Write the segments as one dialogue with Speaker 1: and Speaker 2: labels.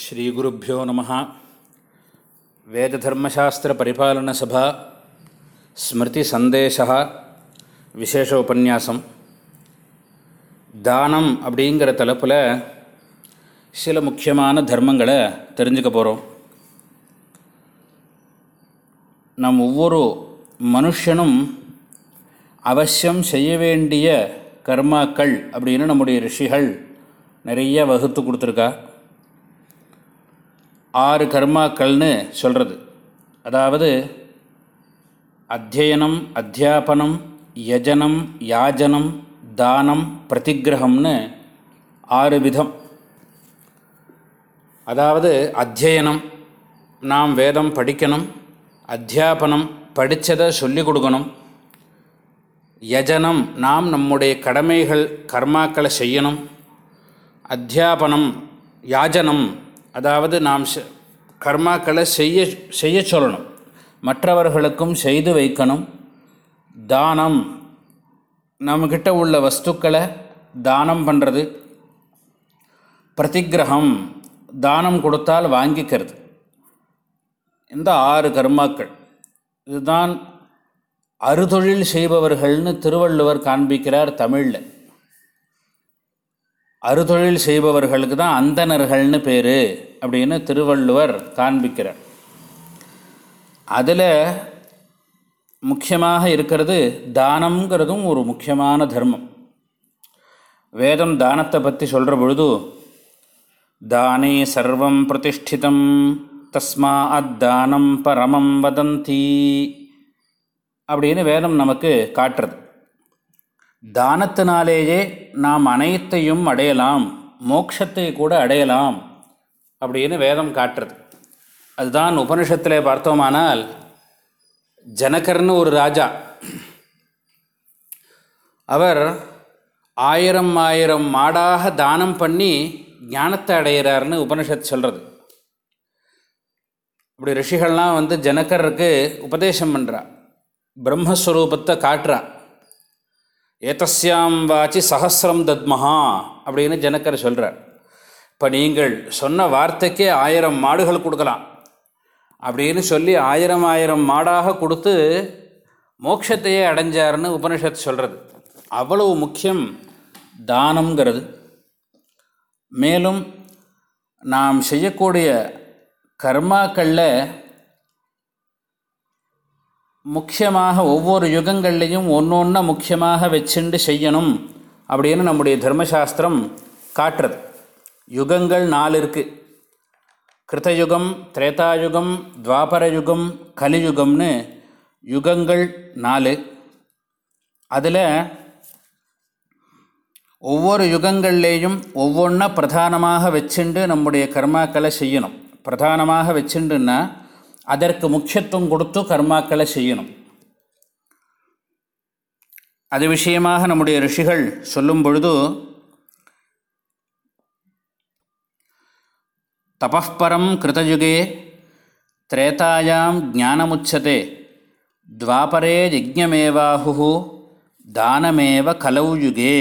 Speaker 1: ஸ்ரீகுருப்போ நம வேததர்மசாஸ்திர பரிபாலன சபா ஸ்மிருதி சந்தேஷா விசேஷ உபன்யாசம் தானம் அப்படிங்கிற தலைப்பில் சில முக்கியமான தர்மங்களை தெரிஞ்சுக்க போகிறோம் நம் ஒவ்வொரு மனுஷனும் அவசியம் செய்ய வேண்டிய கர்மாக்கள் அப்படின்னு நம்முடைய ரிஷிகள் நிறைய வகுத்து கொடுத்துருக்கா. ஆறு கர்மாக்கள்னு சொல்கிறது அதாவது அத்தியனம் அத்தியாபனம் யஜனம் யாஜனம் தானம் பிரதிகிரகம்னு ஆறு விதம். அதாவது அத்தியனம் நாம் வேதம் படிக்கணும் அத்தியாபனம் படித்ததை சொல்லிக் கொடுக்கணும். யஜனம் நாம் நம்முடைய கடமைகள் கர்மாக்களை செய்யணும். அத்தியாபனம் யாஜனம் அதாவது நாம் செ- கர்மாக்களை செய்ய செய்ய சொல்லணும். மற்றவர்களுக்கும் செய்து வைக்கணும். தானம். நம்மக்கிட்ட உள்ள வஸ்துக்களை தானம் பண்ணுறது பிரதிகிரகம் தானம் கொடுத்தால் வாங்கிக்கிறது. இந்த ஆறு கர்மாக்கள். இதுதான் அறுதொழில் செய்பவர்கள்னு திருவள்ளுவர் காண்பிக்கிறார் தமிழில். அறுதொழில் செய்பவர்களுக்கு தான் அந்தணர்கள்னு பேர் அப்படின்னு திருவள்ளுவர் காண்பிக்கிறார். அதில் முக்கியமாக இருக்கிறது தானம்ங்கிறதும் ஒரு முக்கியமான தர்மம். வேதம் தானத்தை பற்றி சொல்கிற பொழுது தானே சர்வம் பிரதிஷ்டிதம் தஸ்மா அத்தானம் பரமம் வதந்தி அப்படின்னு வேதம் நமக்கு காட்டுறது. தானத்தினாலேயே நாம் அனைத்தையும் அடையலாம் மோட்சத்தை கூட அடையலாம் அப்படின்னு வேதம் காட்டுறது. அதுதான் உபனிஷத்தில் பார்த்தோமானால் ஜனகர்னு ஒரு ராஜா அவர் ஆயிரம் ஆயிரம் மாடாக தானம் பண்ணி ஞானத்தை அடையிறாருன்னு உபனிஷத் சொல்கிறது இப்படி ரிஷிகள்லாம் வந்து ஜனகருக்கு உபதேசம் பண்ணுறா பிரம்மஸ்வரூபத்தை காட்டுறா. ஏதஸ்யாம் வாச்சி சகசிரம் தத்மஹா அப்படின்னு ஜனக்கர் சொல்கிறார் இப்போ நீங்கள் சொன்ன வார்த்தைக்கே ஆயிரம் மாடுகள் கொடுக்கலாம். அப்படின்னு சொல்லி ஆயிரம் ஆயிரம் மாடாக கொடுத்து மோட்சத்தையே அடைஞ்சார்னு உபனிஷத் சொல்கிறது அவ்வளவு முக்கியம் தானம்ங்கிறது. மேலும் நாம் செய்யக்கூடிய கர்மாக்களில் முக்கியமாக ஒவ்வொரு யுகங்கள்லேயும் ஒன்று முக்கியமாக வச்சுண்டு செய்யணும் அப்படின்னு நம்முடைய தர்மசாஸ்திரம் காட்டுறது. யுகங்கள் நாலு இருக்குது கிருத்தயுகம் திரேதாயுகம் துவாபரயுகம் கலியுகம்னு யுகங்கள் நாலு. அதில் ஒவ்வொரு யுகங்கள்லேயும் ஒவ்வொன்றா பிரதானமாக வச்சுண்டு நம்முடைய கர்மாக்களை செய்யணும். பிரதானமாக வச்சுண்டுன்னா அதற்கு முக்கியத்துவம் கொடுத்து கர்மாக்களை செய்யணும். அது விஷயமாக நம்முடைய ரிஷிகள் சொல்லும் பொழுது தபப்பரம் கிருதயுகே திரேதாயாம் ஜானமுச்சதே துவாபரே யஜ்ஞமேவாஹு தானமேவ கலவு யுகே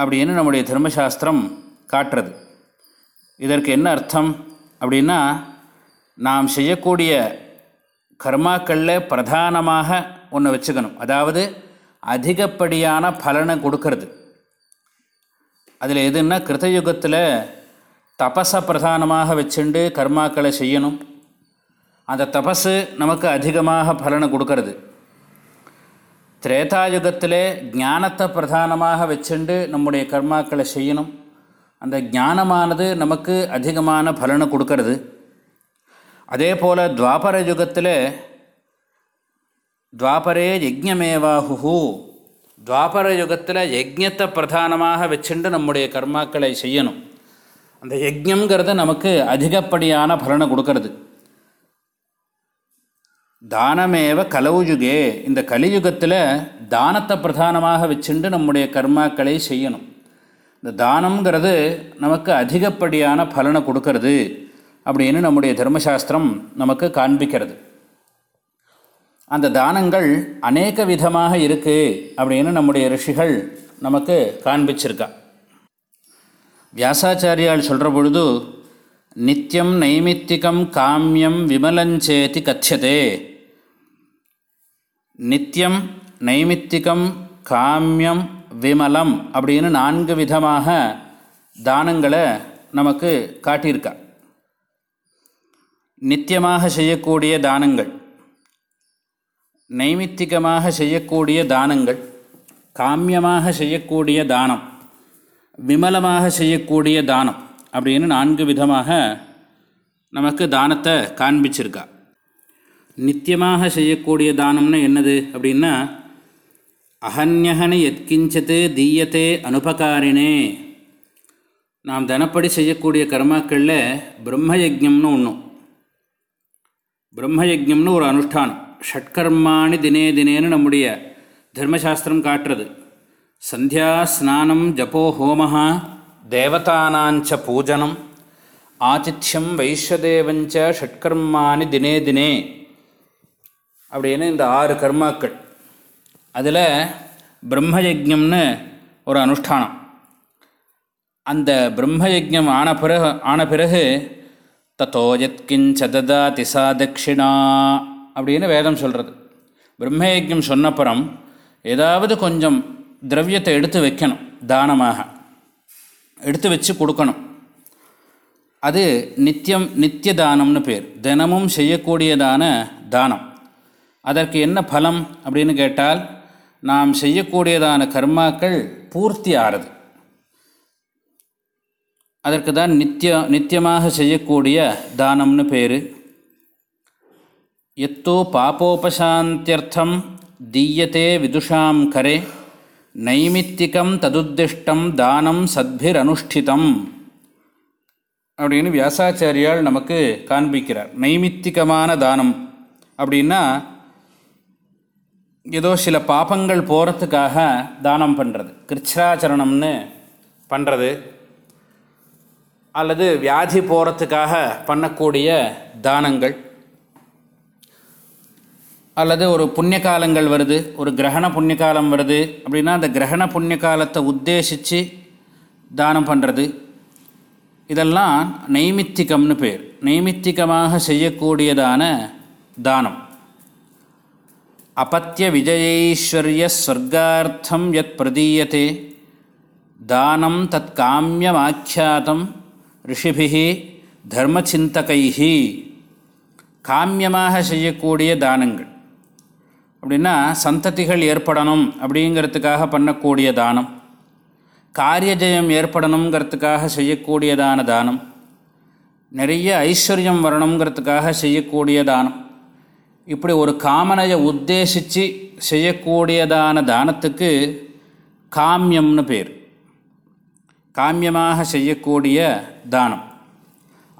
Speaker 1: அப்படின்னு நம்முடைய தர்மசாஸ்திரம் காட்டுறது. இதற்கு என்ன அர்த்தம் அப்படின்னா நாம் செய்யக்கூடிய கர்மாக்களில் பிரதானமாக ஒன்று வச்சுக்கணும். அதாவது அதிகப்படியான பலனை கொடுக்கறது. அதில் எதுன்னா கிருத்தயுகத்தில் தபஸை பிரதானமாக வச்சுண்டு கர்மாக்களை செய்யணும். அந்த தபஸு நமக்கு அதிகமாக பலனை கொடுக்கறது. திரேதாயுகத்தில் ஞானத்தை பிரதானமாக வச்சுண்டு நம்முடைய கர்மாக்களை செய்யணும். அந்த ஞானமானது நமக்கு அதிகமான பலனை கொடுக்கறது. அதே போல் துவாபர யுகத்தில் துவாபரே யஜ்யமேவாஹு துவாபர யுகத்தில் யஜ்யத்தை பிரதானமாக வச்சுண்டு நம்முடைய கர்மாக்களை செய்யணும். அந்த யஜ்ஞங்கிறது நமக்கு அதிகப்படியான பலனை கொடுக்கறது. தானமேவ கலவுயுகே இந்த கலியுகத்தில் தானத்தை பிரதானமாக வச்சுண்டு நம்முடைய கர்மாக்களை செய்யணும். இந்த தானம்ங்கிறது நமக்கு அதிகப்படியான பலனை கொடுக்கறது. அப்படின்னு நம்முடைய தர்மசாஸ்திரம் நமக்கு காண்பிக்கிறது. அந்த தானங்கள் அநேக விதமாக இருக்குது அப்படின்னு நம்முடைய ரிஷிகள் நமக்கு காண்பிச்சிருக்கா. வியாசாச்சாரியால் சொல்கிற பொழுது நித்தியம் நைமித்திகம் காமியம் விமலஞ்சேதி கச்சதே நித்தியம் நைமித்திகம் காமியம் விமலம் அப்படின்னு நான்கு விதமாக தானங்களை நமக்கு காட்டியிருக்கா. நித்தியமாக செய்யக்கூடிய தானங்கள் நைமித்திகமாக செய்யக்கூடிய தானங்கள் காமியமாக செய்யக்கூடிய தானம் விமலமாக செய்யக்கூடிய தானம் அப்படின்னு நான்கு விதமாக நமக்கு தானத்தை காண்பிச்சிருக்கா. நித்தியமாக செய்யக்கூடிய தானம்னு என்னது அப்படின்னா அகன்யகனு எத்கிஞ்சத்து தீயத்தே அனுபகாரினே நாம் தினப்படி செய்யக்கூடிய கர்மாக்களில் பிரம்மயஜம்னு ஒன்றும் பிரம்மயஜம்னு ஒரு அனுஷ்டானம். ஷட்கர்மானி தினே தினேன்னு நம்முடைய தர்மசாஸ்திரம் காட்டுறது. சந்தியா ஸ்நானம் ஜபோ ஹோமஹா. தேவதானாஞ்ச பூஜனம். ஆதித்யம் வைஸ்வதேவஞ்ச ஷட்கர்மானி தினே தினே. அப்படின்னு இந்த ஆறு கர்மாக்கள். அதில் பிரம்மயஜம்னு ஒரு அனுஷ்டானம். அந்த பிரம்மயஜம் ஆன பிறகு ஆன பிறகு தத்தோ யத்கிஞ்ச ததாதி சா தட்சிணா அப்படின்னு வேதம் சொல்கிறது பிரம்மயஜம் சொன்னப்புறம் ஏதாவது கொஞ்சம் திரவியத்தை எடுத்து வைக்கணும் தானமாக. எடுத்து வச்சு கொடுக்கணும். அது நித்தியம் நித்திய தானம்னு பேர். தினமும் செய்யக்கூடியதான தானம். அதற்கு என்ன பலம் அப்படின்னு கேட்டால் நாம் செய்யக்கூடியதான கர்மாக்கள் பூர்த்தி ஆறுது. அதற்கு தான் நித்திய நித்தியமாக செய்யக்கூடிய தானம்னு பேர். எத்தோ பாப்போபசாந்தியர்த்தம் தீயத்தே விதுஷாம் கரே நைமித்திகம் ததுத்திஷ்டம் தானம் சத்பிரனுஷ்டிதம் அப்படின்னு வியாசாச்சாரியால் நமக்கு காண்பிக்கிறார். நைமித்திகமான தானம் அப்படின்னா ஏதோ சில பாப்பங்கள் போகிறதுக்காக தானம் பண்ணுறது கிருச்சாச்சரணம்னு பண்ணுறது அல்லது வியாதி போகிறதுக்காக பண்ணக்கூடிய தானங்கள். அல்லது ஒரு புண்ணிய காலங்கள் வருது ஒரு கிரகண புண்ணிய காலம் வருது அப்படின்னா அந்த கிரகண புண்ணிய காலத்தை உத்தேசித்து தானம் பண்ணுறது இதெல்லாம் நைமித்திகம்னு பேர். நைமித்திகமாக செய்யக்கூடியதான தானம். அபத்திய விஜயைஸ்வர்ய ஸ்வர்கார்த்தம் யத் பிரதீயத்தே தானம் தத் காமியமாக்கியாதம் ரிஷிபிகி தர்மச்சிந்தகைஹி காமியமாக செய்யக்கூடிய தானங்கள். அப்படின்னா சந்ததிகள் ஏற்படணும் அப்படிங்கிறதுக்காக பண்ணக்கூடிய தானம். காரியஜயம் ஏற்படணுங்கிறதுக்காக செய்யக்கூடியதான தானம். நிறைய ஐஸ்வர்யம் வரணுங்கிறதுக்காக செய்யக்கூடிய தானம். இப்படி ஒரு காமனையை உத்தேசித்து செய்யக்கூடியதான தானத்துக்கு காமியம்னு பேர். காமியமாக செய்யக்கூடிய தானம்.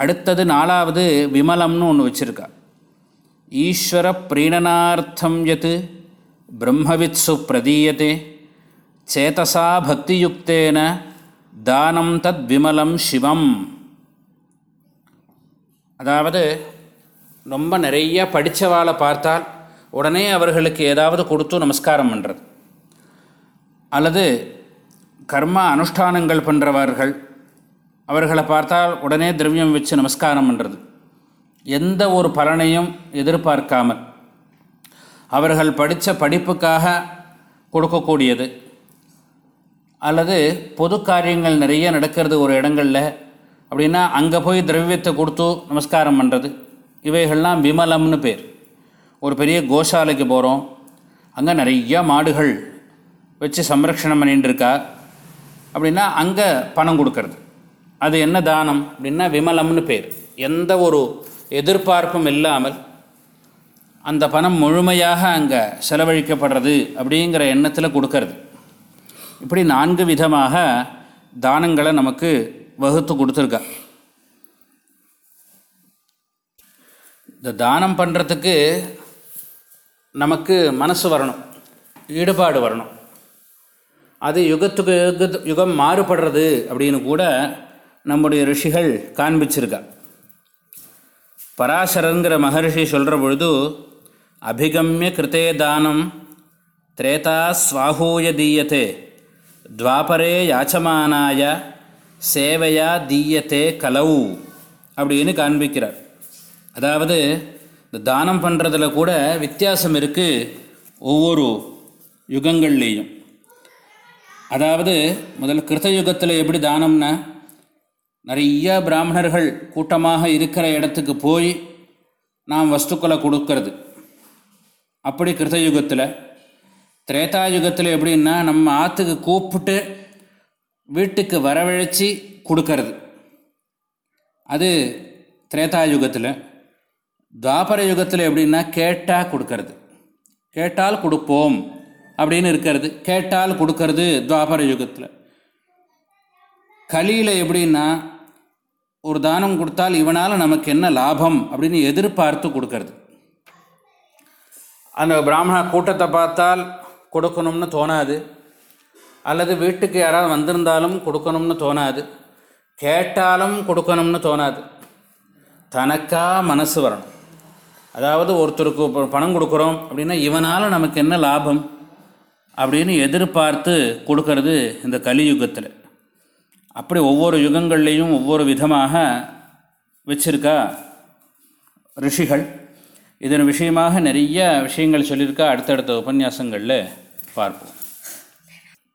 Speaker 1: அடுத்தது நாலாவது விமலம்னு ஒன்று வச்சுருக்கா. ஈஸ்வர பிரீணனார்த்தம் எது? பிரம்மவித்சு பிரதீயத்தே சேதசா பக்தியுக்தேன தானம் தத் விமலம் சிவம். அதாவது ரொம்ப நிறைய படித்தவாளை பார்த்தால் உடனே அவர்களுக்கு ஏதாவது கொடுத்து நமஸ்காரம் பண்ணுறது அல்லது கர்ம அனுஷ்டானங்கள் பண்ணுறவர்கள் அவர்களை பார்த்தால் உடனே திரவியம் வச்சு நமஸ்காரம் பண்ணுறது எந்த ஒரு பலனையும் எதிர்பார்க்காமல் அவர்கள் படித்த படிப்புக்காக கொடுக்கக்கூடியது. அல்லது பொது காரியங்கள் நிறைய நடக்கிறது ஒரு இடங்களில் அப்படின்னா அங்கே போய் திரவியத்தை கொடுத்து நமஸ்காரம் பண்ணுறது இவைகள்லாம் விமலம்னு பேர். ஒரு பெரிய கோஷாலைக்கு போகிறோம் அங்கே நிறைய மாடுகள் வச்சு சம்ரக்ஷணம் பண்ணிட்டு இருக்கா. அப்படின்னா அங்கே பணம் கொடுக்கறது. அது என்ன தானம்? அப்படின்னா விமலம்னு பேர். எந்த ஒரு எதிர்பார்ப்பும் இல்லாமல் அந்த பணம் முழுமையாக அங்கே செலவழிக்கப்படுறது அப்படிங்கிற எண்ணத்தில் கொடுக்கறது. இப்படி நான்கு விதமாக தானங்களை நமக்கு வகுத்து கொடுத்துருக்கா. இந்த தானம் பண்ணுறதுக்கு நமக்கு மனசு வரணும். ஈடுபாடு வரணும். அது யுகத்துக்கு யுக யுகம் மாறுபடுறது அப்படின்னு கூட நம்முடைய ரிஷிகள் காண்பிச்சிருக்கா. பராசரங்கிற மகர்ஷி சொல்கிற பொழுது அபிகமிய கிருத்தே தானம் திரேதா ஸ்வாகூய தீயத்தே துவாபரே யாச்சமானாய சேவையா தீயத்தே கலவு அப்படின்னு காண்பிக்கிறார். அதாவது இந்த தானம் பண்ணுறதுல கூட வித்தியாசம் இருக்குது ஒவ்வொரு யுகங்கள்லேயும். அதாவது முதல் கிருத்த யுகத்தில் எப்படி தானம்னா நிறைய பிராமணர்கள் கூட்டமாக இருக்கிற இடத்துக்கு போய் நாம் வஸ்துக்களை கொடுக்கறது. அப்படி கிருத்த யுகத்தில் திரேதா யுகத்தில் எப்படின்னா நம்ம ஆற்றுக்கு கூப்பிட்டு வீட்டுக்கு வரவழைச்சி கொடுக்கறது. அது திரேதா யுகத்தில் துவாபர யுகத்தில் எப்படின்னா கேட்டால் கொடுக்கறது. கேட்டால் கொடுப்போம். அப்படின்னு இருக்கிறது. கேட்டால் கொடுக்கறது துவாபர யுகத்தில். கலியில் எப்படின்னா ஒரு தானம் கொடுத்தால் இவனால் நமக்கு என்ன லாபம் அப்படின்னு எதிர்பார்த்து கொடுக்கறது. அந்த பிராமண கூட்டத்தை பார்த்தால் கொடுக்கணும்னு தோணாது. அல்லது வீட்டுக்கு யாராவது வந்திருந்தாலும் கொடுக்கணும்னு தோணாது. கேட்டாலும் கொடுக்கணும்னு தோணாது. தனக்காக மனசு வரணும். அதாவது ஒருத்தருக்கு பணம் கொடுக்குறோம் அப்படின்னா இவனால் நமக்கு என்ன லாபம்? அப்படின்னு எதிர்பார்த்து கொடுக்கறது இந்த கலியுகத்தில். அப்படி ஒவ்வொரு யுகங்கள்லேயும் ஒவ்வொரு விதமாக வச்சிருக்கா ரிஷிகள். இதன் விஷயமாக நிறைய விஷயங்கள் சொல்லியிருக்கா அடுத்தடுத்த உபன்யாசங்களில் பார்ப்போம்.